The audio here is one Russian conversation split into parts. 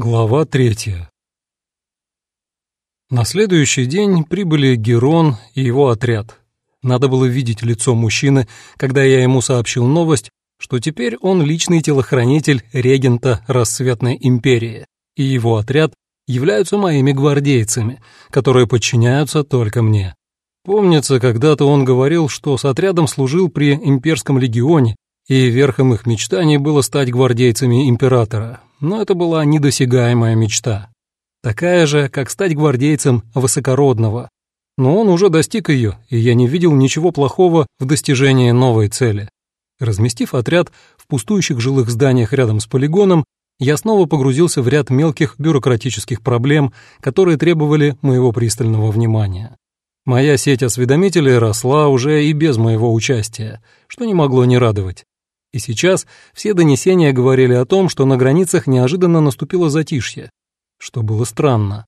Глава третья. На следующий день прибыли Герон и его отряд. Надо было видеть лицо мужчины, когда я ему сообщил новость, что теперь он личный телохранитель регента Рассветной империи, и его отряд являются моими гвардейцами, которые подчиняются только мне. Помнится, когда-то он говорил, что с отрядом служил при имперском легионе, и верхом их мечтаний было стать гвардейцами императора, но это была недосягаемая мечта. Такая же, как стать гвардейцем высокородного. Но он уже достиг ее, и я не видел ничего плохого в достижении новой цели. Разместив отряд в пустующих жилых зданиях рядом с полигоном, я снова погрузился в ряд мелких бюрократических проблем, которые требовали моего пристального внимания. Моя сеть осведомителей росла уже и без моего участия, что не могло не радовать. И сейчас все донесения говорили о том, что на границах неожиданно наступило затишье, что было странно.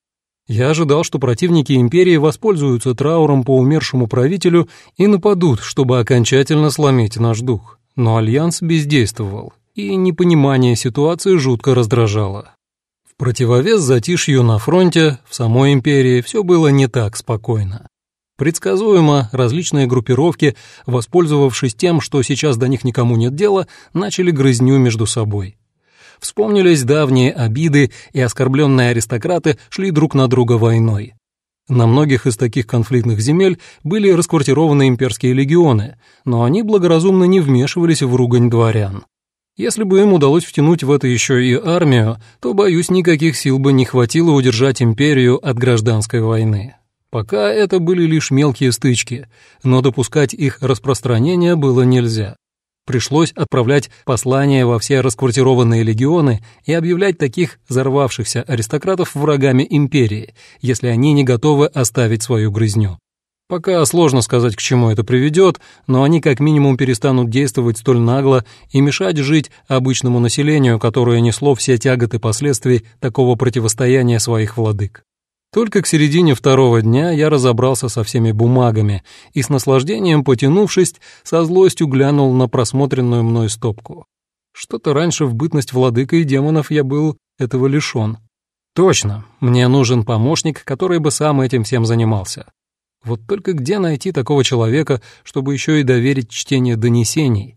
Я ожидал, что противники империи воспользуются трауром по умершему правителю и нападут, чтобы окончательно сломить наш дух. Но Альянс бездействовал, и непонимание ситуации жутко раздражало. В противовес затишью на фронте, в самой империи, все было не так спокойно. Предсказуемо различные группировки, воспользовавшись тем, что сейчас до них никому нет дела, начали грызню между собой. Вспомнились давние обиды, и оскорбленные аристократы шли друг на друга войной. На многих из таких конфликтных земель были расквартированы имперские легионы, но они благоразумно не вмешивались в ругань дворян. Если бы им удалось втянуть в это еще и армию, то, боюсь, никаких сил бы не хватило удержать империю от гражданской войны. Пока это были лишь мелкие стычки, но допускать их распространения было нельзя. Пришлось отправлять послания во все расквартированные легионы и объявлять таких взорвавшихся аристократов врагами империи, если они не готовы оставить свою грызню. Пока сложно сказать, к чему это приведет, но они как минимум перестанут действовать столь нагло и мешать жить обычному населению, которое несло все тяготы последствий такого противостояния своих владык. Только к середине второго дня я разобрался со всеми бумагами и с наслаждением потянувшись, со злостью глянул на просмотренную мной стопку. Что-то раньше в бытность владыкой демонов я был этого лишён. Точно, мне нужен помощник, который бы сам этим всем занимался. Вот только где найти такого человека, чтобы еще и доверить чтение донесений?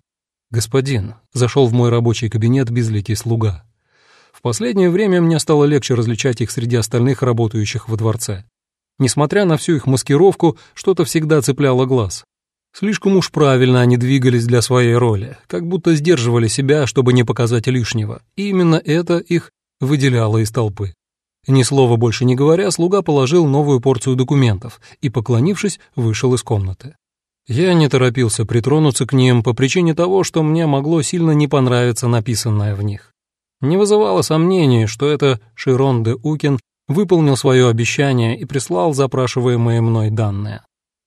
Господин, зашел в мой рабочий кабинет безликий слуга последнее время мне стало легче различать их среди остальных работающих во дворце. Несмотря на всю их маскировку, что-то всегда цепляло глаз. Слишком уж правильно они двигались для своей роли, как будто сдерживали себя, чтобы не показать лишнего, и именно это их выделяло из толпы. Ни слова больше не говоря, слуга положил новую порцию документов и, поклонившись, вышел из комнаты. Я не торопился притронуться к ним по причине того, что мне могло сильно не понравиться написанное в них. Не вызывало сомнений, что это Широн де Укин выполнил свое обещание и прислал запрашиваемые мной данные.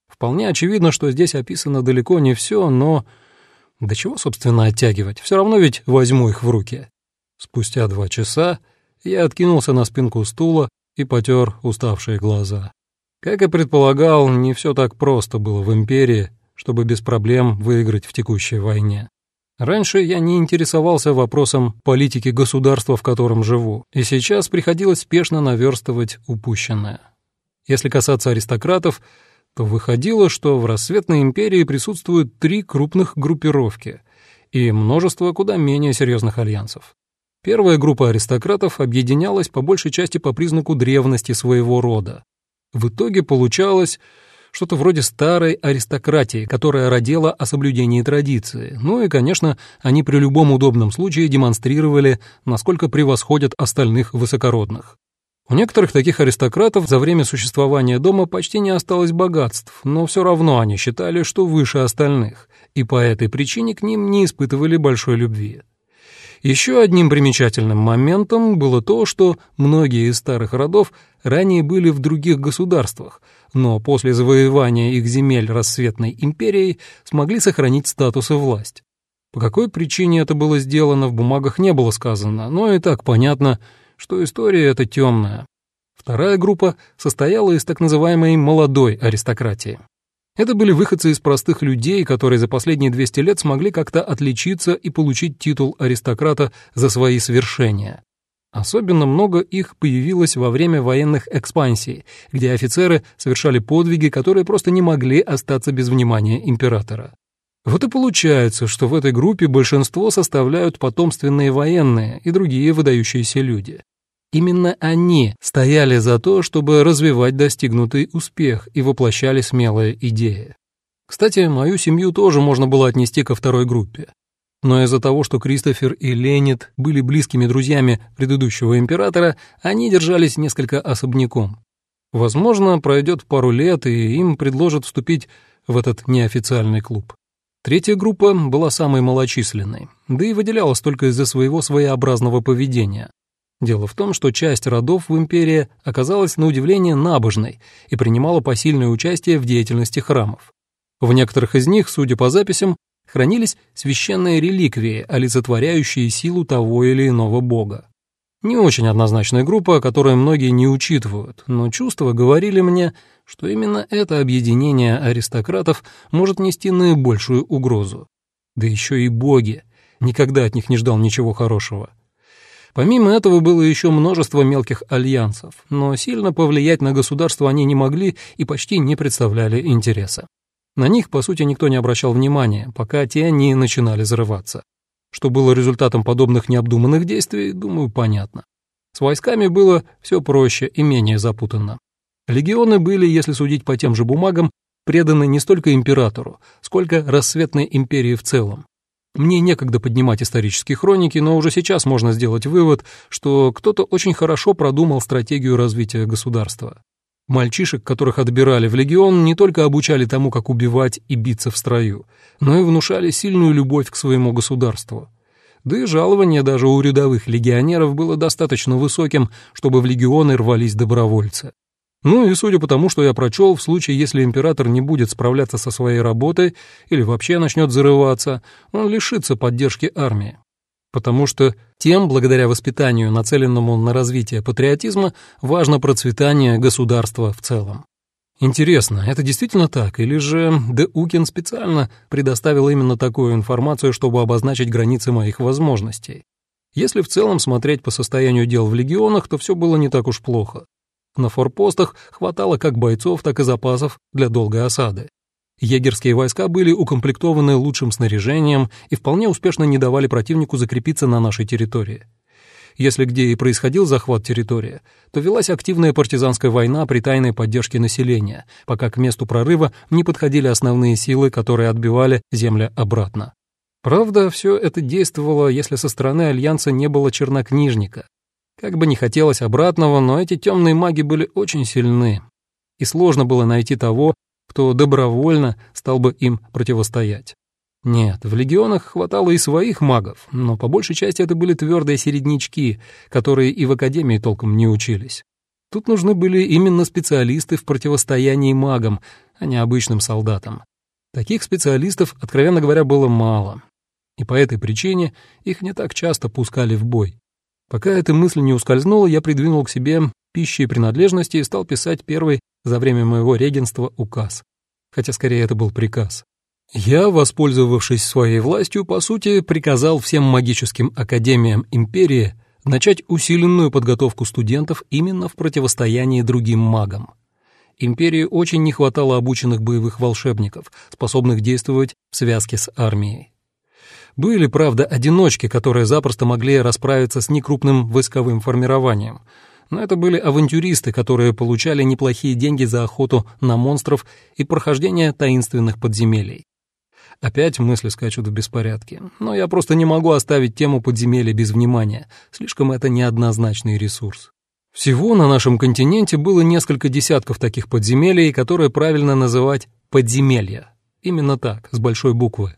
Вполне очевидно, что здесь описано далеко не все, но... До чего, собственно, оттягивать? Все равно ведь возьму их в руки. Спустя два часа я откинулся на спинку стула и потер уставшие глаза. Как и предполагал, не все так просто было в Империи, чтобы без проблем выиграть в текущей войне. Раньше я не интересовался вопросом политики государства, в котором живу, и сейчас приходилось спешно наверстывать упущенное. Если касаться аристократов, то выходило, что в рассветной империи присутствуют три крупных группировки и множество куда менее серьезных альянсов. Первая группа аристократов объединялась по большей части по признаку древности своего рода. В итоге получалось что-то вроде старой аристократии, которая родила о соблюдении традиции. Ну и, конечно, они при любом удобном случае демонстрировали, насколько превосходят остальных высокородных. У некоторых таких аристократов за время существования дома почти не осталось богатств, но все равно они считали, что выше остальных, и по этой причине к ним не испытывали большой любви. Еще одним примечательным моментом было то, что многие из старых родов ранее были в других государствах, но после завоевания их земель рассветной империей смогли сохранить статус и власть. По какой причине это было сделано, в бумагах не было сказано, но и так понятно, что история эта темная. Вторая группа состояла из так называемой «молодой аристократии». Это были выходцы из простых людей, которые за последние 200 лет смогли как-то отличиться и получить титул аристократа за свои свершения. Особенно много их появилось во время военных экспансий, где офицеры совершали подвиги, которые просто не могли остаться без внимания императора. Вот и получается, что в этой группе большинство составляют потомственные военные и другие выдающиеся люди. Именно они стояли за то, чтобы развивать достигнутый успех и воплощали смелые идеи. Кстати, мою семью тоже можно было отнести ко второй группе. Но из-за того, что Кристофер и Ленит были близкими друзьями предыдущего императора, они держались несколько особняком. Возможно, пройдет пару лет, и им предложат вступить в этот неофициальный клуб. Третья группа была самой малочисленной, да и выделялась только из-за своего своеобразного поведения. Дело в том, что часть родов в империи оказалась на удивление набожной и принимала посильное участие в деятельности храмов. В некоторых из них, судя по записям, хранились священные реликвии, олицетворяющие силу того или иного бога. Не очень однозначная группа, которую многие не учитывают, но чувства говорили мне, что именно это объединение аристократов может нести наибольшую угрозу. Да еще и боги. Никогда от них не ждал ничего хорошего. Помимо этого было еще множество мелких альянсов, но сильно повлиять на государство они не могли и почти не представляли интереса. На них, по сути, никто не обращал внимания, пока те не начинали взрываться. Что было результатом подобных необдуманных действий, думаю, понятно. С войсками было все проще и менее запутанно. Легионы были, если судить по тем же бумагам, преданы не столько императору, сколько рассветной империи в целом. Мне некогда поднимать исторические хроники, но уже сейчас можно сделать вывод, что кто-то очень хорошо продумал стратегию развития государства. Мальчишек, которых отбирали в легион, не только обучали тому, как убивать и биться в строю, но и внушали сильную любовь к своему государству. Да и жалование даже у рядовых легионеров было достаточно высоким, чтобы в легионы рвались добровольцы. Ну и судя по тому, что я прочел, в случае, если император не будет справляться со своей работой или вообще начнет зарываться, он лишится поддержки армии. Потому что тем, благодаря воспитанию, нацеленному на развитие патриотизма, важно процветание государства в целом. Интересно, это действительно так, или же Де Укин специально предоставил именно такую информацию, чтобы обозначить границы моих возможностей? Если в целом смотреть по состоянию дел в легионах, то все было не так уж плохо. На форпостах хватало как бойцов, так и запасов для долгой осады. Егерские войска были укомплектованы лучшим снаряжением и вполне успешно не давали противнику закрепиться на нашей территории. Если где и происходил захват территории, то велась активная партизанская война при тайной поддержке населения, пока к месту прорыва не подходили основные силы, которые отбивали земля обратно. Правда, все это действовало, если со стороны Альянса не было чернокнижника, как бы не хотелось обратного, но эти темные маги были очень сильны, и сложно было найти того, кто добровольно стал бы им противостоять. Нет, в легионах хватало и своих магов, но по большей части это были твердые середнячки, которые и в академии толком не учились. Тут нужны были именно специалисты в противостоянии магам, а не обычным солдатам. Таких специалистов, откровенно говоря, было мало, и по этой причине их не так часто пускали в бой. Пока эта мысль не ускользнула, я придвинул к себе пищи и принадлежности и стал писать первый за время моего регенства указ. Хотя скорее это был приказ. Я, воспользовавшись своей властью, по сути, приказал всем магическим академиям империи начать усиленную подготовку студентов именно в противостоянии другим магам. Империи очень не хватало обученных боевых волшебников, способных действовать в связке с армией. Были, правда, одиночки, которые запросто могли расправиться с некрупным войсковым формированием. Но это были авантюристы, которые получали неплохие деньги за охоту на монстров и прохождение таинственных подземелий. Опять мысли скачут в беспорядке. Но я просто не могу оставить тему подземелья без внимания. Слишком это неоднозначный ресурс. Всего на нашем континенте было несколько десятков таких подземелий, которые правильно называть подземелья. Именно так, с большой буквы.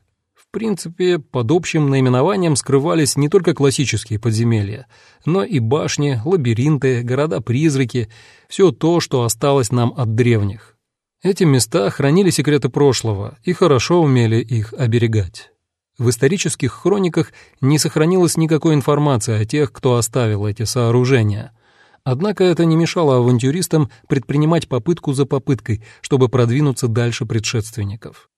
Принципе, под общим наименованием скрывались не только классические подземелья, но и башни, лабиринты, города-призраки, все то, что осталось нам от древних. Эти места хранили секреты прошлого и хорошо умели их оберегать. В исторических хрониках не сохранилось никакой информации о тех, кто оставил эти сооружения. Однако это не мешало авантюристам предпринимать попытку за попыткой, чтобы продвинуться дальше предшественников.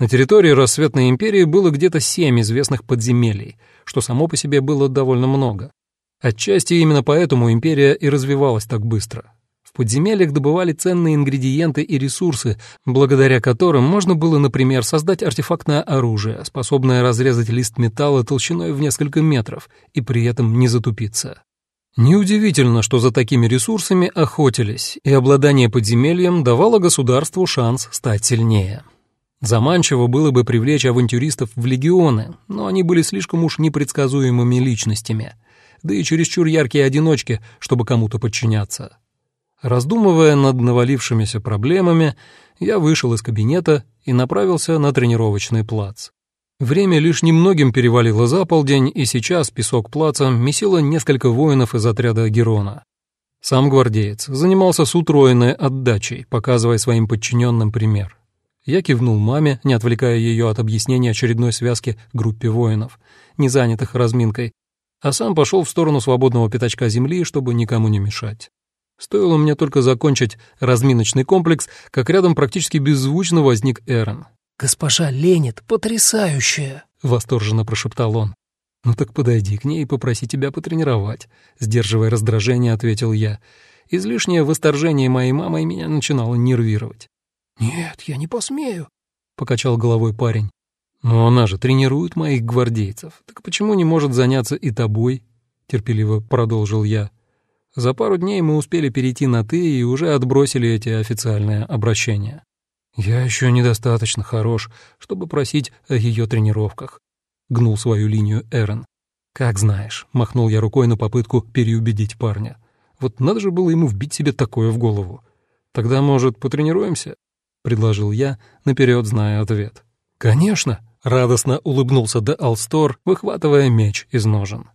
На территории Рассветной империи было где-то семь известных подземелий, что само по себе было довольно много. Отчасти именно поэтому империя и развивалась так быстро. В подземельях добывали ценные ингредиенты и ресурсы, благодаря которым можно было, например, создать артефактное оружие, способное разрезать лист металла толщиной в несколько метров и при этом не затупиться. Неудивительно, что за такими ресурсами охотились, и обладание подземельем давало государству шанс стать сильнее. Заманчиво было бы привлечь авантюристов в легионы, но они были слишком уж непредсказуемыми личностями, да и чересчур яркие одиночки, чтобы кому-то подчиняться. Раздумывая над навалившимися проблемами, я вышел из кабинета и направился на тренировочный плац. Время лишь немногим перевалило за полдень, и сейчас песок плаца месило несколько воинов из отряда Герона. Сам гвардеец занимался с утроенной отдачей, показывая своим подчиненным пример. Я кивнул маме, не отвлекая ее от объяснения очередной связки группе воинов, не занятых разминкой, а сам пошел в сторону свободного пятачка земли, чтобы никому не мешать. Стоило мне только закончить разминочный комплекс, как рядом практически беззвучно возник Эрон. «Госпожа Ленит, потрясающая!» — восторженно прошептал он. «Ну так подойди к ней и попроси тебя потренировать», — сдерживая раздражение, ответил я. Излишнее восторжение моей мамой меня начинало нервировать. «Нет, я не посмею», — покачал головой парень. «Но она же тренирует моих гвардейцев. Так почему не может заняться и тобой?» — терпеливо продолжил я. За пару дней мы успели перейти на «ты» и уже отбросили эти официальные обращения. «Я еще недостаточно хорош, чтобы просить о ее тренировках», — гнул свою линию Эрен. «Как знаешь», — махнул я рукой на попытку переубедить парня. «Вот надо же было ему вбить себе такое в голову. Тогда, может, потренируемся?» — предложил я, наперед зная ответ. «Конечно!» — радостно улыбнулся Де Алстор, выхватывая меч из ножен.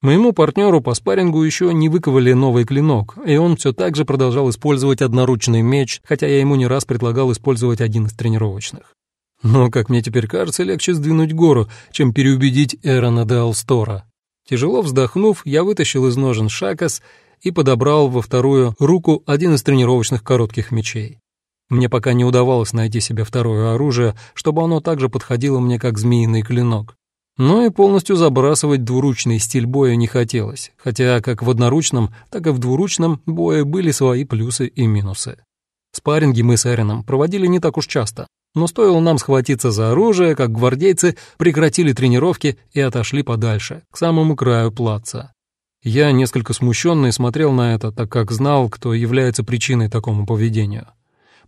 Моему партнеру по спаррингу еще не выковали новый клинок, и он все так же продолжал использовать одноручный меч, хотя я ему не раз предлагал использовать один из тренировочных. Но, как мне теперь кажется, легче сдвинуть гору, чем переубедить Эрона де Алстора. Тяжело вздохнув, я вытащил из ножен шакас и подобрал во вторую руку один из тренировочных коротких мечей. Мне пока не удавалось найти себе второе оружие, чтобы оно также подходило мне как змеиный клинок. Но и полностью забрасывать двуручный стиль боя не хотелось, хотя как в одноручном, так и в двуручном бое были свои плюсы и минусы. Спарринги мы с Эрином проводили не так уж часто, но стоило нам схватиться за оружие, как гвардейцы прекратили тренировки и отошли подальше, к самому краю плаца. Я несколько смущенный смотрел на это, так как знал, кто является причиной такому поведению.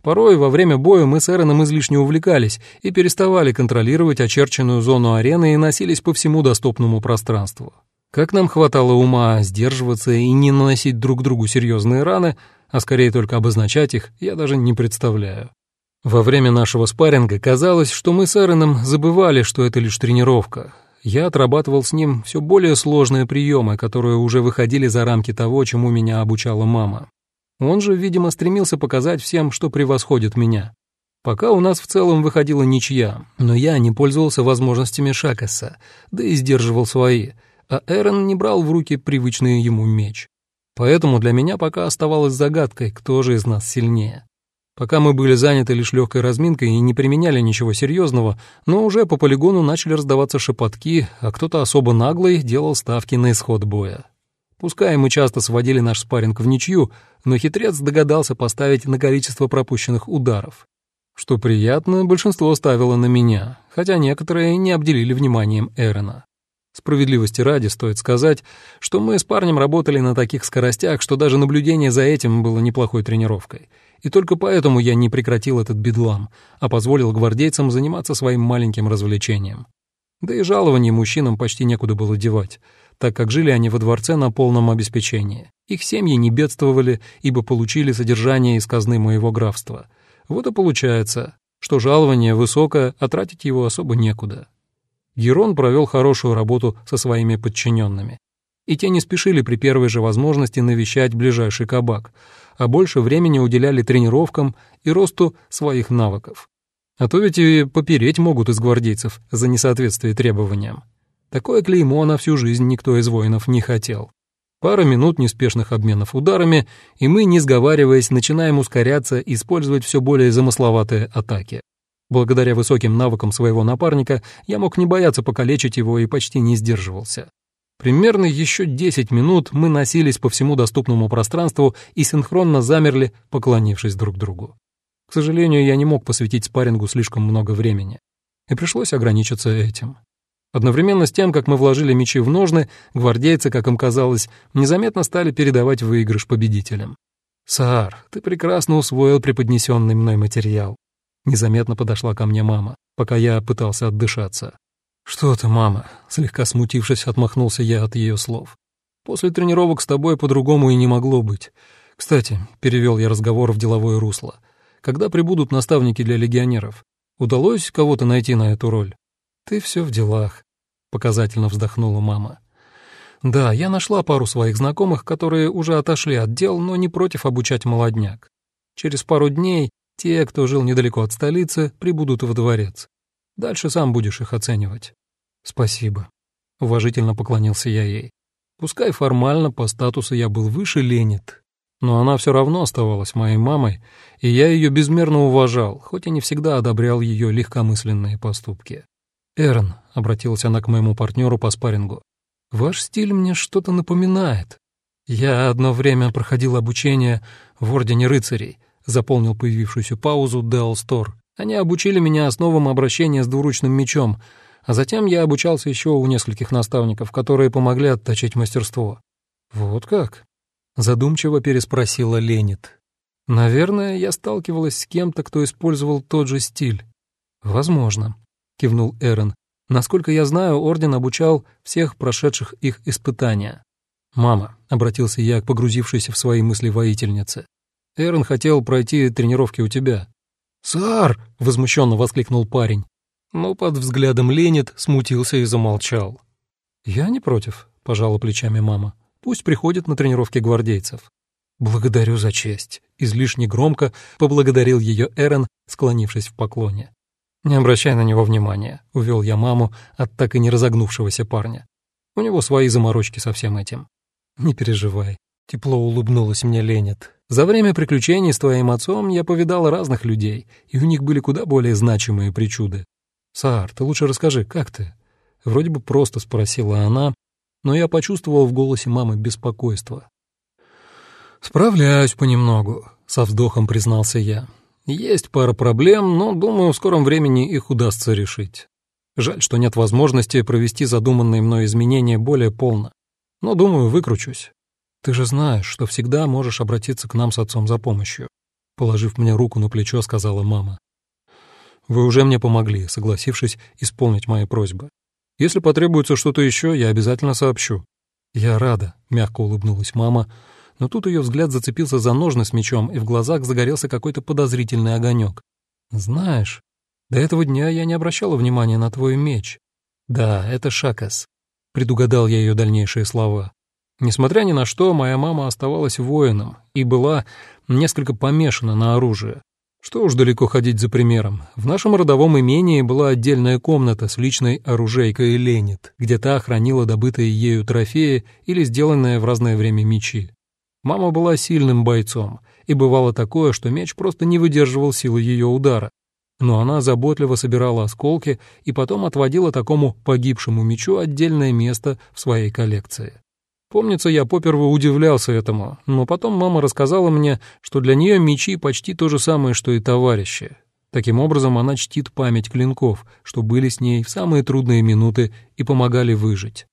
Порой во время боя мы с Эроном излишне увлекались и переставали контролировать очерченную зону арены и носились по всему доступному пространству. Как нам хватало ума сдерживаться и не наносить друг другу серьезные раны, а скорее только обозначать их, я даже не представляю. Во время нашего спарринга казалось, что мы с Эроном забывали, что это лишь тренировка. Я отрабатывал с ним все более сложные приемы, которые уже выходили за рамки того, чему меня обучала мама. Он же, видимо, стремился показать всем, что превосходит меня. Пока у нас в целом выходила ничья, но я не пользовался возможностями Шакаса, да и сдерживал свои, а Эрон не брал в руки привычный ему меч. Поэтому для меня пока оставалось загадкой, кто же из нас сильнее. Пока мы были заняты лишь легкой разминкой и не применяли ничего серьезного, но уже по полигону начали раздаваться шепотки, а кто-то особо наглый делал ставки на исход боя. Пускай мы часто сводили наш спарринг в ничью, но хитрец догадался поставить на количество пропущенных ударов. Что приятно, большинство ставило на меня, хотя некоторые не обделили вниманием Эрона. Справедливости ради стоит сказать, что мы с парнем работали на таких скоростях, что даже наблюдение за этим было неплохой тренировкой. И только поэтому я не прекратил этот бедлам, а позволил гвардейцам заниматься своим маленьким развлечением. Да и жалование мужчинам почти некуда было девать — так как жили они во дворце на полном обеспечении. Их семьи не бедствовали, ибо получили содержание из казны моего графства. Вот и получается, что жалование высокое, а тратить его особо некуда. Герон провел хорошую работу со своими подчиненными. И те не спешили при первой же возможности навещать ближайший кабак, а больше времени уделяли тренировкам и росту своих навыков. А то ведь и попереть могут из гвардейцев за несоответствие требованиям. Такое клеймо на всю жизнь никто из воинов не хотел. Пара минут неспешных обменов ударами, и мы, не сговариваясь, начинаем ускоряться и использовать все более замысловатые атаки. Благодаря высоким навыкам своего напарника я мог не бояться покалечить его и почти не сдерживался. Примерно еще 10 минут мы носились по всему доступному пространству и синхронно замерли, поклонившись друг другу. К сожалению, я не мог посвятить спаррингу слишком много времени, и пришлось ограничиться этим. Одновременно с тем, как мы вложили мечи в ножны, гвардейцы, как им казалось, незаметно стали передавать выигрыш победителям. «Саар, ты прекрасно усвоил преподнесенный мной материал». Незаметно подошла ко мне мама, пока я пытался отдышаться. «Что ты, мама?» — слегка смутившись, отмахнулся я от ее слов. «После тренировок с тобой по-другому и не могло быть. Кстати, перевел я разговор в деловое русло. Когда прибудут наставники для легионеров? Удалось кого-то найти на эту роль?» «Ты все в делах», — показательно вздохнула мама. «Да, я нашла пару своих знакомых, которые уже отошли от дел, но не против обучать молодняк. Через пару дней те, кто жил недалеко от столицы, прибудут во дворец. Дальше сам будешь их оценивать». «Спасибо», — уважительно поклонился я ей. Пускай формально по статусу я был выше Ленит, но она все равно оставалась моей мамой, и я ее безмерно уважал, хоть и не всегда одобрял ее легкомысленные поступки. «Эрн», — обратилась она к моему партнеру по спаррингу, — «ваш стиль мне что-то напоминает. Я одно время проходил обучение в Ордене рыцарей», — заполнил появившуюся паузу Дэл Стор. «Они обучили меня основам обращения с двуручным мечом, а затем я обучался еще у нескольких наставников, которые помогли отточить мастерство». «Вот как?» — задумчиво переспросила Ленит. «Наверное, я сталкивалась с кем-то, кто использовал тот же стиль. Возможно кивнул Эрен. Насколько я знаю, орден обучал всех прошедших их испытания. «Мама», — обратился я к погрузившейся в свои мысли воительнице, — «Эрен хотел пройти тренировки у тебя». «Сар!» — возмущенно воскликнул парень. Но под взглядом Ленит смутился и замолчал. «Я не против», — пожала плечами мама. «Пусть приходит на тренировки гвардейцев». «Благодарю за честь», — излишне громко поблагодарил ее Эрен, склонившись в поклоне. «Не обращай на него внимания», — увел я маму от так и не разогнувшегося парня. «У него свои заморочки со всем этим». «Не переживай», — тепло улыбнулась мне Ленет. «За время приключений с твоим отцом я повидал разных людей, и у них были куда более значимые причуды. Саар, ты лучше расскажи, как ты?» Вроде бы просто спросила она, но я почувствовал в голосе мамы беспокойство. «Справляюсь понемногу», — со вздохом признался я. Есть пара проблем, но, думаю, в скором времени их удастся решить. Жаль, что нет возможности провести задуманные мной изменения более полно. Но, думаю, выкручусь. Ты же знаешь, что всегда можешь обратиться к нам с отцом за помощью. Положив мне руку на плечо, сказала мама. Вы уже мне помогли, согласившись исполнить мои просьбы. Если потребуется что-то еще, я обязательно сообщу. Я рада, мягко улыбнулась мама, но тут ее взгляд зацепился за ножны с мечом, и в глазах загорелся какой-то подозрительный огонек. «Знаешь, до этого дня я не обращала внимания на твой меч. Да, это Шакас», — предугадал я ее дальнейшие слова. Несмотря ни на что, моя мама оставалась воином и была несколько помешана на оружие. Что уж далеко ходить за примером. В нашем родовом имении была отдельная комната с личной оружейкой Ленит, где та хранила добытые ею трофеи или сделанные в разное время мечи. Мама была сильным бойцом, и бывало такое, что меч просто не выдерживал силы ее удара. Но она заботливо собирала осколки и потом отводила такому погибшему мечу отдельное место в своей коллекции. Помнится, я поперву удивлялся этому, но потом мама рассказала мне, что для нее мечи почти то же самое, что и товарищи. Таким образом, она чтит память клинков, что были с ней в самые трудные минуты и помогали выжить.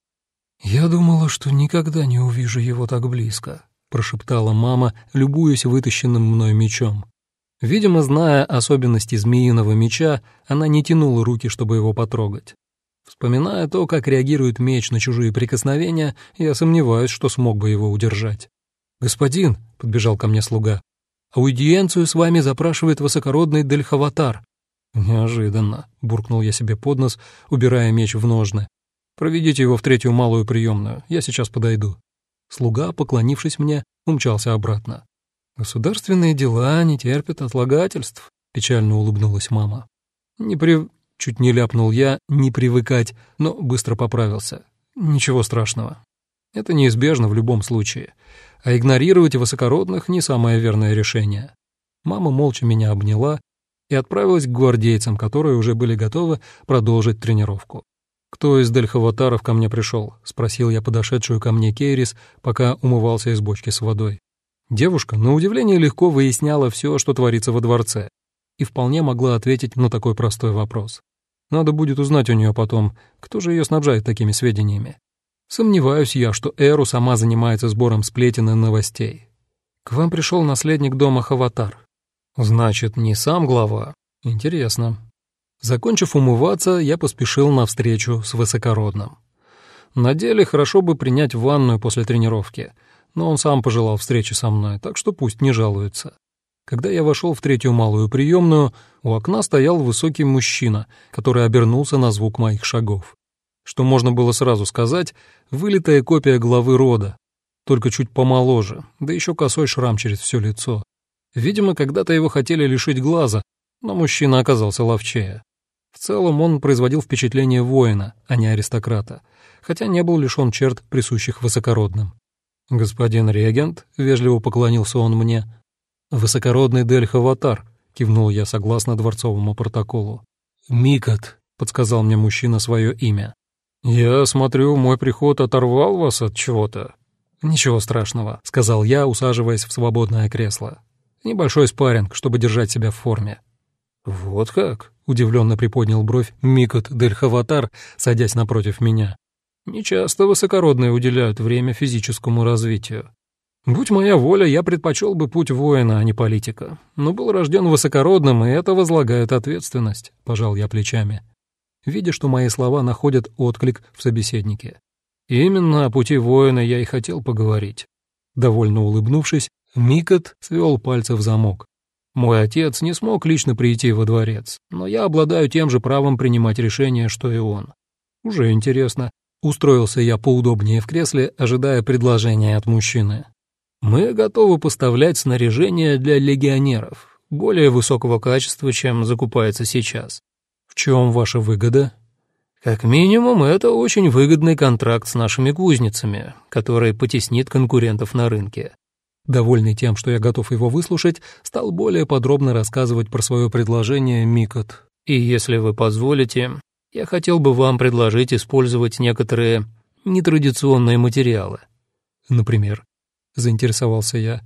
«Я думала, что никогда не увижу его так близко», — прошептала мама, любуясь вытащенным мной мечом. Видимо, зная особенности змеиного меча, она не тянула руки, чтобы его потрогать. Вспоминая то, как реагирует меч на чужие прикосновения, я сомневаюсь, что смог бы его удержать. «Господин», — подбежал ко мне слуга, — «аудиенцию с вами запрашивает высокородный Дельхаватар». «Неожиданно», — буркнул я себе под нос, убирая меч в ножны. «Проведите его в третью малую приемную, я сейчас подойду». Слуга, поклонившись мне, умчался обратно. «Государственные дела не терпят отлагательств», — печально улыбнулась мама. «Не при...» — чуть не ляпнул я, не привыкать, но быстро поправился. «Ничего страшного. Это неизбежно в любом случае. А игнорировать высокородных — не самое верное решение». Мама молча меня обняла и отправилась к гвардейцам, которые уже были готовы продолжить тренировку. «Кто из Дельхаватаров ко мне пришел?» — спросил я подошедшую ко мне Кейрис, пока умывался из бочки с водой. Девушка, на удивление, легко выясняла все, что творится во дворце, и вполне могла ответить на такой простой вопрос. Надо будет узнать у нее потом, кто же ее снабжает такими сведениями. Сомневаюсь я, что Эру сама занимается сбором сплетен и новостей. К вам пришел наследник дома Хаватар. Значит, не сам глава? Интересно. Закончив умываться, я поспешил навстречу с высокородным. На деле хорошо бы принять ванную после тренировки, но он сам пожелал встречи со мной, так что пусть не жалуется. Когда я вошел в третью малую приемную, у окна стоял высокий мужчина, который обернулся на звук моих шагов. Что можно было сразу сказать, вылитая копия главы рода, только чуть помоложе, да еще косой шрам через все лицо. Видимо, когда-то его хотели лишить глаза, но мужчина оказался ловчее. В целом он производил впечатление воина, а не аристократа, хотя не был лишен черт, присущих высокородным. «Господин регент», — вежливо поклонился он мне, — «высокородный Дель-Хаватар», — кивнул я согласно дворцовому протоколу. «Микот», — подсказал мне мужчина свое имя. «Я смотрю, мой приход оторвал вас от чего-то». «Ничего страшного», — сказал я, усаживаясь в свободное кресло. «Небольшой спарринг, чтобы держать себя в форме». «Вот как?» — удивленно приподнял бровь Микот Дель Хаватар, садясь напротив меня. «Нечасто высокородные уделяют время физическому развитию. Будь моя воля, я предпочел бы путь воина, а не политика. Но был рожден высокородным, и это возлагает ответственность», — пожал я плечами, видя, что мои слова находят отклик в собеседнике. «Именно о пути воина я и хотел поговорить». Довольно улыбнувшись, Микот свел пальцы в замок. Мой отец не смог лично прийти во дворец, но я обладаю тем же правом принимать решения, что и он. Уже интересно. Устроился я поудобнее в кресле, ожидая предложения от мужчины. Мы готовы поставлять снаряжение для легионеров, более высокого качества, чем закупается сейчас. В чем ваша выгода? Как минимум, это очень выгодный контракт с нашими кузницами, который потеснит конкурентов на рынке. Довольный тем, что я готов его выслушать, стал более подробно рассказывать про свое предложение Микот. «И если вы позволите, я хотел бы вам предложить использовать некоторые нетрадиционные материалы». «Например?» — заинтересовался я.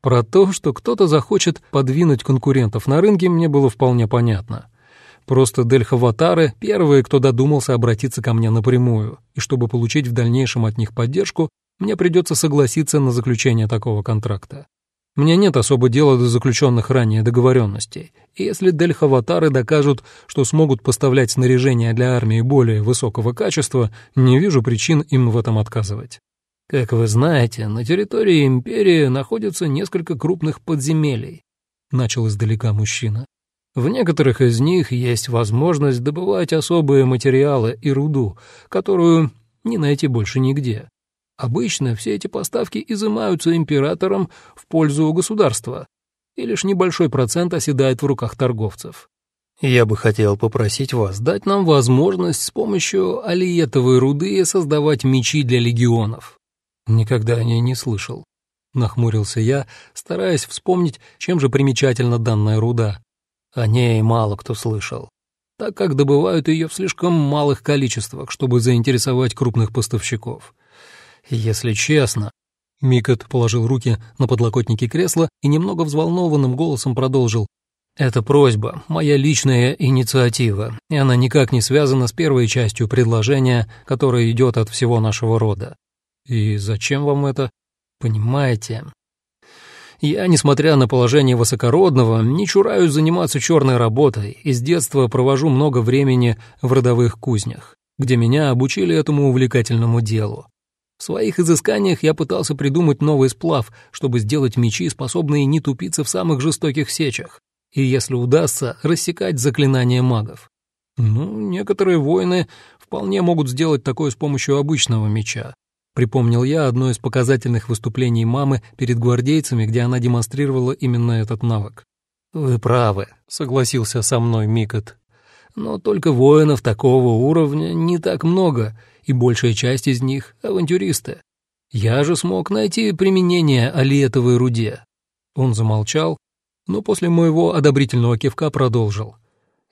Про то, что кто-то захочет подвинуть конкурентов на рынке, мне было вполне понятно. Просто Дельхаватары — первые, кто додумался обратиться ко мне напрямую, и чтобы получить в дальнейшем от них поддержку, мне придется согласиться на заключение такого контракта. Мне нет особо дела до заключенных ранее договоренностей, и если Дельхаватары докажут, что смогут поставлять снаряжение для армии более высокого качества, не вижу причин им в этом отказывать. Как вы знаете, на территории империи находится несколько крупных подземелий, начал издалека мужчина. В некоторых из них есть возможность добывать особые материалы и руду, которую не найти больше нигде. Обычно все эти поставки изымаются императором в пользу государства, и лишь небольшой процент оседает в руках торговцев. Я бы хотел попросить вас дать нам возможность с помощью алиетовой руды создавать мечи для легионов. Никогда о ней не слышал. Нахмурился я, стараясь вспомнить, чем же примечательна данная руда. О ней мало кто слышал, так как добывают ее в слишком малых количествах, чтобы заинтересовать крупных поставщиков. Если честно...» Микот положил руки на подлокотники кресла и немного взволнованным голосом продолжил. «Это просьба, моя личная инициатива, и она никак не связана с первой частью предложения, которое идет от всего нашего рода. И зачем вам это? Понимаете, я, несмотря на положение высокородного, не чураюсь заниматься черной работой и с детства провожу много времени в родовых кузнях, где меня обучили этому увлекательному делу. В своих изысканиях я пытался придумать новый сплав, чтобы сделать мечи, способные не тупиться в самых жестоких сечах, и, если удастся, рассекать заклинания магов. Ну, некоторые воины вполне могут сделать такое с помощью обычного меча. Припомнил я одно из показательных выступлений мамы перед гвардейцами, где она демонстрировала именно этот навык. «Вы правы», — согласился со мной Микот. «Но только воинов такого уровня не так много, и большая часть из них — авантюристы. Я же смог найти применение алиетовой руде». Он замолчал, но после моего одобрительного кивка продолжил.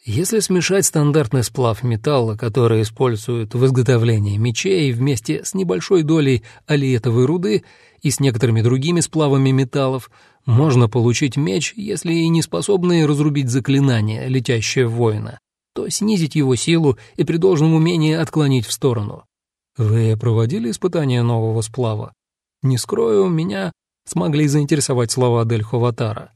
Если смешать стандартный сплав металла, который используют в изготовлении мечей, вместе с небольшой долей алиетовой руды и с некоторыми другими сплавами металлов, можно получить меч, если и не способный разрубить заклинание, летящее в воина, то снизить его силу и при должном умении отклонить в сторону. Вы проводили испытания нового сплава? Не скрою, меня смогли заинтересовать слова Дель Ховатара.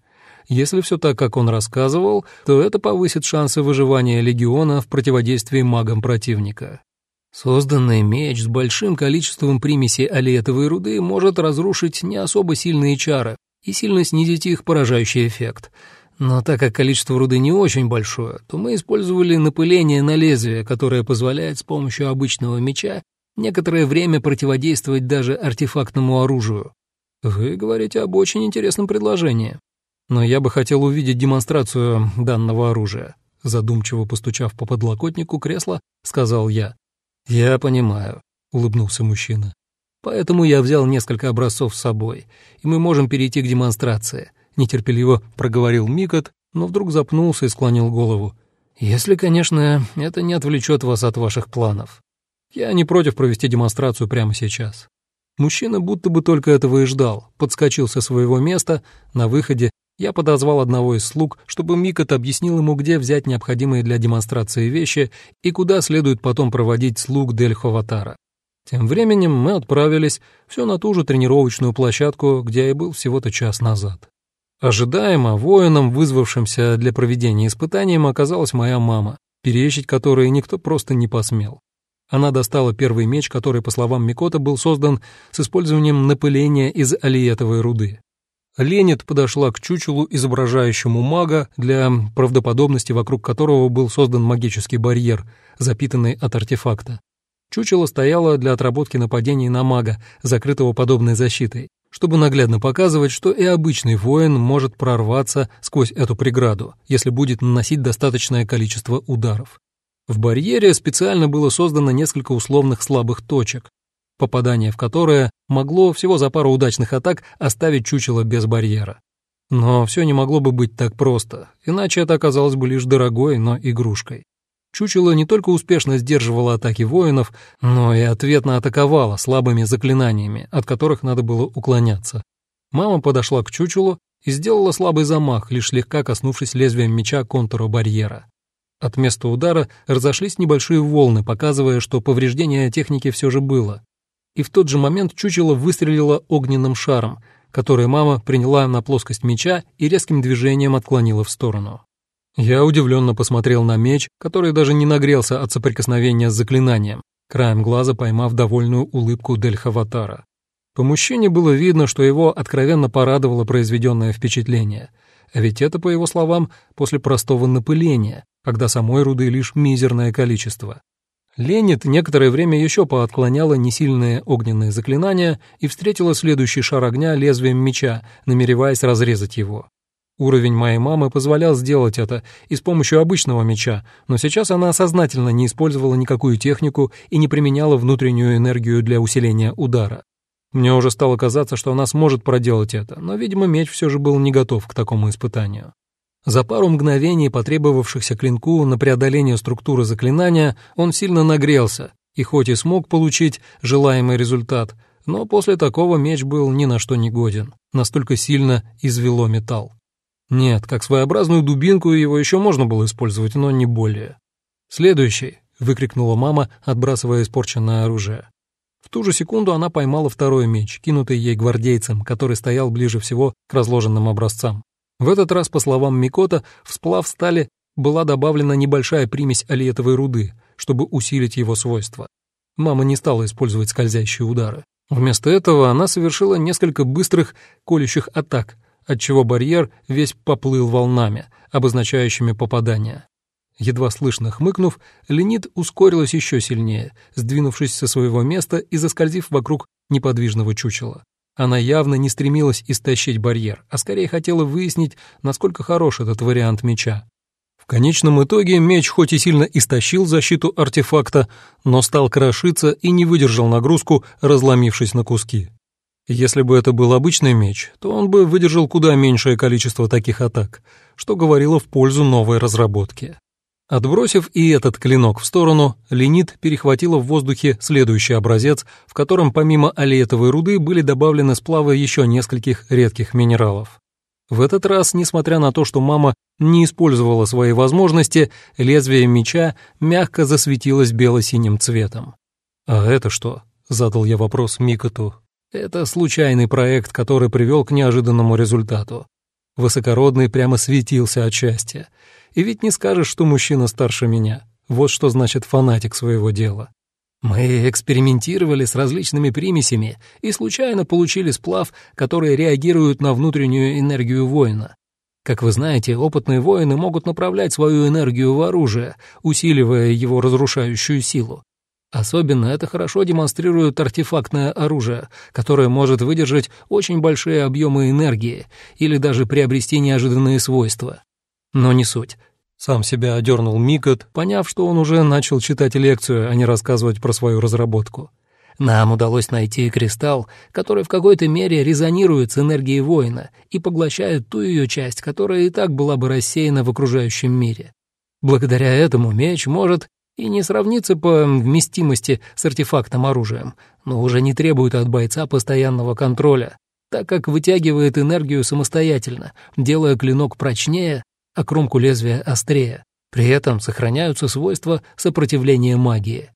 Если все так, как он рассказывал, то это повысит шансы выживания легиона в противодействии магам противника. Созданный меч с большим количеством примесей алиетовой руды может разрушить не особо сильные чары и сильно снизить их поражающий эффект. Но так как количество руды не очень большое, то мы использовали напыление на лезвие, которое позволяет с помощью обычного меча некоторое время противодействовать даже артефактному оружию. Вы говорите об очень интересном предложении. Но я бы хотел увидеть демонстрацию данного оружия. Задумчиво постучав по подлокотнику кресла, сказал я. «Я понимаю», — улыбнулся мужчина. «Поэтому я взял несколько образцов с собой, и мы можем перейти к демонстрации», — нетерпеливо проговорил Микот, но вдруг запнулся и склонил голову. «Если, конечно, это не отвлечет вас от ваших планов. Я не против провести демонстрацию прямо сейчас». Мужчина будто бы только этого и ждал, подскочил со своего места, на выходе я подозвал одного из слуг, чтобы Микот объяснил ему, где взять необходимые для демонстрации вещи и куда следует потом проводить слуг Дель Ховатара. Тем временем мы отправились все на ту же тренировочную площадку, где я был всего-то час назад. Ожидаемо воином, вызвавшимся для проведения испытаний, оказалась моя мама, перечить которой никто просто не посмел. Она достала первый меч, который, по словам Микота, был создан с использованием напыления из алиетовой руды. Ленит подошла к чучелу, изображающему мага, для правдоподобности вокруг которого был создан магический барьер, запитанный от артефакта. Чучело стояло для отработки нападений на мага, закрытого подобной защитой, чтобы наглядно показывать, что и обычный воин может прорваться сквозь эту преграду, если будет наносить достаточное количество ударов. В барьере специально было создано несколько условных слабых точек, попадание в которое могло всего за пару удачных атак оставить чучело без барьера. Но все не могло бы быть так просто, иначе это оказалось бы лишь дорогой, но игрушкой. Чучело не только успешно сдерживало атаки воинов, но и ответно атаковало слабыми заклинаниями, от которых надо было уклоняться. Мама подошла к чучелу и сделала слабый замах, лишь слегка коснувшись лезвием меча контура барьера. От места удара разошлись небольшие волны, показывая, что повреждение техники все же было и в тот же момент чучело выстрелило огненным шаром, который мама приняла на плоскость меча и резким движением отклонила в сторону. Я удивленно посмотрел на меч, который даже не нагрелся от соприкосновения с заклинанием, краем глаза поймав довольную улыбку Дель Хаватара. По мужчине было видно, что его откровенно порадовало произведенное впечатление, ведь это, по его словам, после простого напыления, когда самой руды лишь мизерное количество. Ленит некоторое время еще поотклоняла несильные огненные заклинания и встретила следующий шар огня лезвием меча, намереваясь разрезать его. Уровень моей мамы позволял сделать это и с помощью обычного меча, но сейчас она сознательно не использовала никакую технику и не применяла внутреннюю энергию для усиления удара. Мне уже стало казаться, что она сможет проделать это, но, видимо, меч все же был не готов к такому испытанию. За пару мгновений, потребовавшихся клинку на преодоление структуры заклинания, он сильно нагрелся, и хоть и смог получить желаемый результат, но после такого меч был ни на что не годен, настолько сильно извело металл. Нет, как своеобразную дубинку его еще можно было использовать, но не более. «Следующий!» — выкрикнула мама, отбрасывая испорченное оружие. Ту же секунду она поймала второй меч, кинутый ей гвардейцем, который стоял ближе всего к разложенным образцам. В этот раз, по словам Микота, в сплав стали была добавлена небольшая примесь алиетовой руды, чтобы усилить его свойства. Мама не стала использовать скользящие удары. Вместо этого она совершила несколько быстрых колющих атак, отчего барьер весь поплыл волнами, обозначающими попадание. Едва слышно хмыкнув, Ленит ускорилась еще сильнее, сдвинувшись со своего места и заскользив вокруг неподвижного чучела. Она явно не стремилась истощить барьер, а скорее хотела выяснить, насколько хорош этот вариант меча. В конечном итоге меч хоть и сильно истощил защиту артефакта, но стал крошиться и не выдержал нагрузку, разломившись на куски. Если бы это был обычный меч, то он бы выдержал куда меньшее количество таких атак, что говорило в пользу новой разработки. Отбросив и этот клинок в сторону, Ленит перехватила в воздухе следующий образец, в котором помимо алиетовой руды были добавлены сплавы еще нескольких редких минералов. В этот раз, несмотря на то, что мама не использовала свои возможности, лезвие меча мягко засветилось бело-синим цветом. «А это что?» — задал я вопрос Микоту. «Это случайный проект, который привел к неожиданному результату. Высокородный прямо светился от счастья. И ведь не скажешь, что мужчина старше меня. Вот что значит фанатик своего дела. Мы экспериментировали с различными примесями и случайно получили сплав, который реагирует на внутреннюю энергию воина. Как вы знаете, опытные воины могут направлять свою энергию в оружие, усиливая его разрушающую силу. Особенно это хорошо демонстрирует артефактное оружие, которое может выдержать очень большие объемы энергии или даже приобрести неожиданные свойства. Но не суть. Сам себя одернул Микот, поняв, что он уже начал читать лекцию, а не рассказывать про свою разработку. Нам удалось найти кристалл, который в какой-то мере резонирует с энергией воина и поглощает ту ее часть, которая и так была бы рассеяна в окружающем мире. Благодаря этому меч может и не сравниться по вместимости с артефактным оружием, но уже не требует от бойца постоянного контроля, так как вытягивает энергию самостоятельно, делая клинок прочнее а кромку лезвия острее. При этом сохраняются свойства сопротивления магии.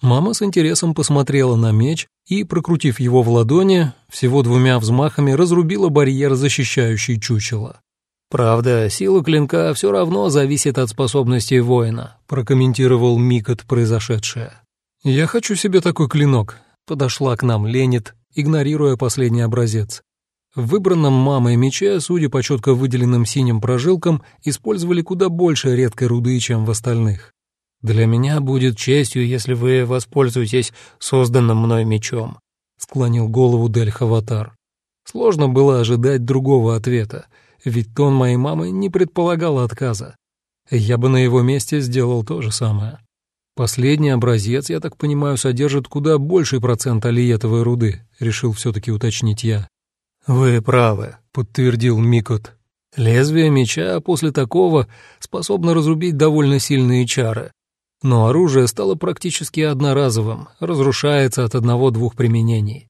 Мама с интересом посмотрела на меч и, прокрутив его в ладони, всего двумя взмахами разрубила барьер, защищающий чучело. «Правда, сила клинка все равно зависит от способностей воина», прокомментировал Микот произошедшее. «Я хочу себе такой клинок», — подошла к нам Ленит, игнорируя последний образец. В выбранном мамой мече, судя по четко выделенным синим прожилкам, использовали куда больше редкой руды, чем в остальных. «Для меня будет честью, если вы воспользуетесь созданным мной мечом», — склонил голову Дель Хаватар. Сложно было ожидать другого ответа, ведь тон моей мамы не предполагал отказа. Я бы на его месте сделал то же самое. Последний образец, я так понимаю, содержит куда больший процент алиетовой руды, решил все-таки уточнить я. «Вы правы», — подтвердил Микот. «Лезвие меча после такого способно разрубить довольно сильные чары. Но оружие стало практически одноразовым, разрушается от одного-двух применений.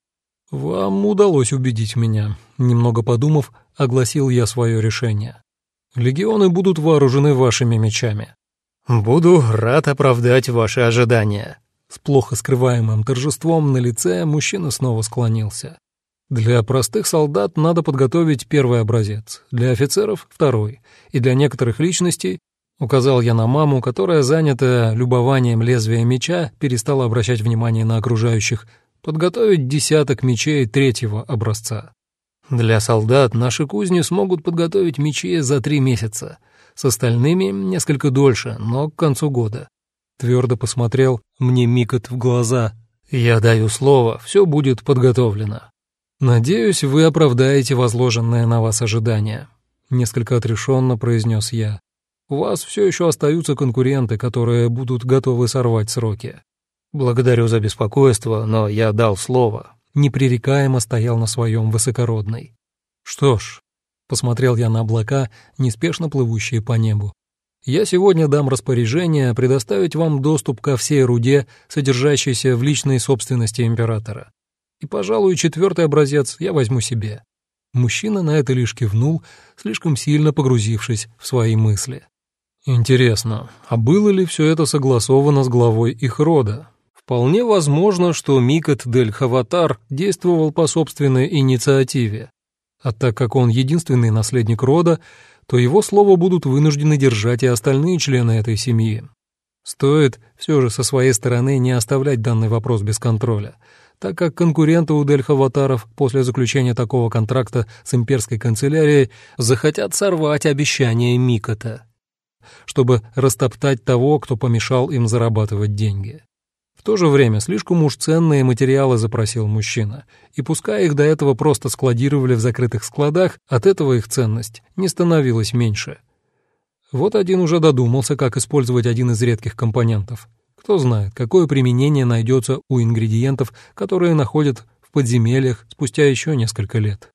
Вам удалось убедить меня. Немного подумав, огласил я свое решение. Легионы будут вооружены вашими мечами. Буду рад оправдать ваши ожидания. С плохо скрываемым торжеством на лице мужчина снова склонился. Для простых солдат надо подготовить первый образец, для офицеров — второй, и для некоторых личностей, указал я на маму, которая, занята любованием лезвия меча, перестала обращать внимание на окружающих, подготовить десяток мечей третьего образца. Для солдат наши кузни смогут подготовить мечи за три месяца, с остальными несколько дольше, но к концу года. Твердо посмотрел мне Микот в глаза. Я даю слово, все будет подготовлено. «Надеюсь, вы оправдаете возложенное на вас ожидание», — несколько отрешенно произнес я. «У вас все еще остаются конкуренты, которые будут готовы сорвать сроки». «Благодарю за беспокойство, но я дал слово», — непререкаемо стоял на своем высокородный. «Что ж», — посмотрел я на облака, неспешно плывущие по небу, «я сегодня дам распоряжение предоставить вам доступ ко всей руде, содержащейся в личной собственности императора. И, пожалуй, четвертый образец я возьму себе». Мужчина на это лишь кивнул, слишком сильно погрузившись в свои мысли. Интересно, а было ли все это согласовано с главой их рода? Вполне возможно, что Микот Дель Хаватар действовал по собственной инициативе. А так как он единственный наследник рода, то его слово будут вынуждены держать и остальные члены этой семьи. Стоит все же со своей стороны не оставлять данный вопрос без контроля — так как конкуренты у Дельхаватаров после заключения такого контракта с имперской канцелярией захотят сорвать обещание Микота, чтобы растоптать того, кто помешал им зарабатывать деньги. В то же время слишком уж ценные материалы запросил мужчина, и пускай их до этого просто складировали в закрытых складах, от этого их ценность не становилась меньше. Вот один уже додумался, как использовать один из редких компонентов — кто знает, какое применение найдется у ингредиентов, которые находят в подземельях спустя еще несколько лет.